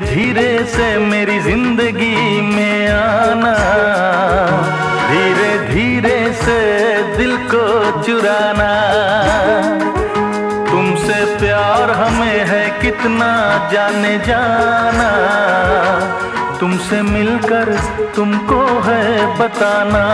धीरे से मेरी ज़िंदगी में आना। धीरे धीरे से दिल को चुराना। तुमसे प्यार हमें है कितना जाने जाना। तुमसे मिलकर तुमको है बताना।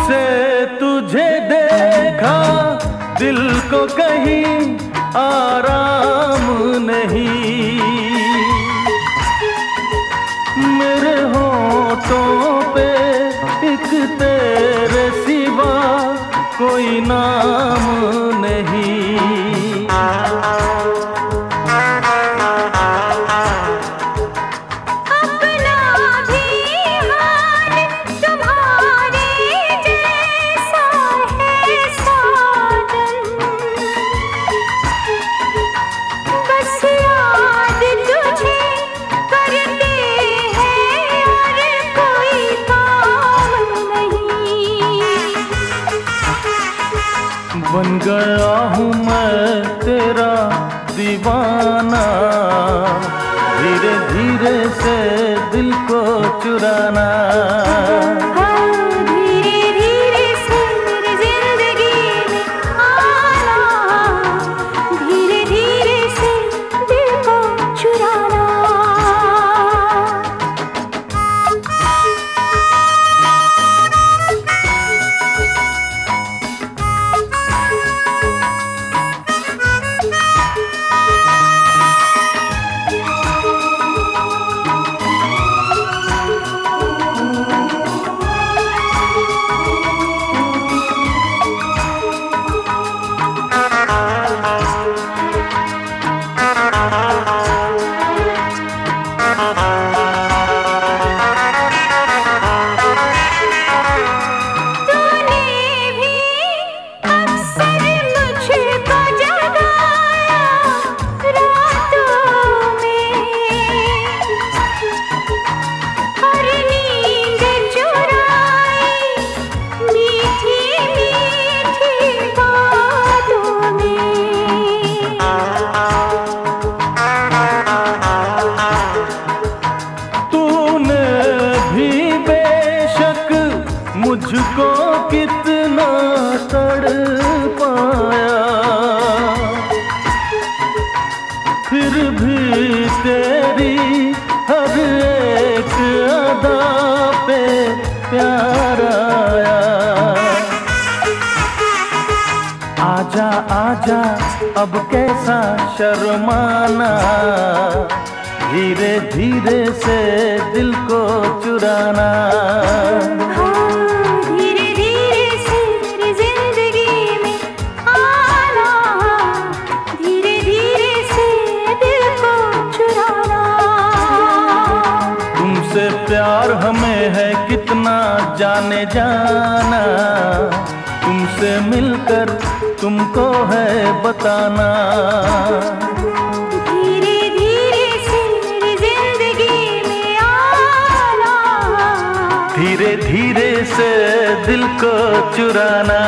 से तुझे देखा, दिल को कहीं आराम नहीं। मेरे होठों पे एक तेरे सिवा कोई नाम नहीं। बन गया हूँ मैं तेरा दीवाना। धीरे धीरे से दिल को चुराना। मुझको कितना तड़ पाया। फिर भी तेरी हर एक अदा पे प्यार आया। आजा आजा, अब कैसा शर्माना। धीरे धीरे से दिल को चुराना। प्यार हमें है कितना जाने जाना। तुमसे मिलकर तुमको है बताना। धीरे धीरे से मेरी ज़िंदगी में आना। धीरे धीरे से दिल को चुराना।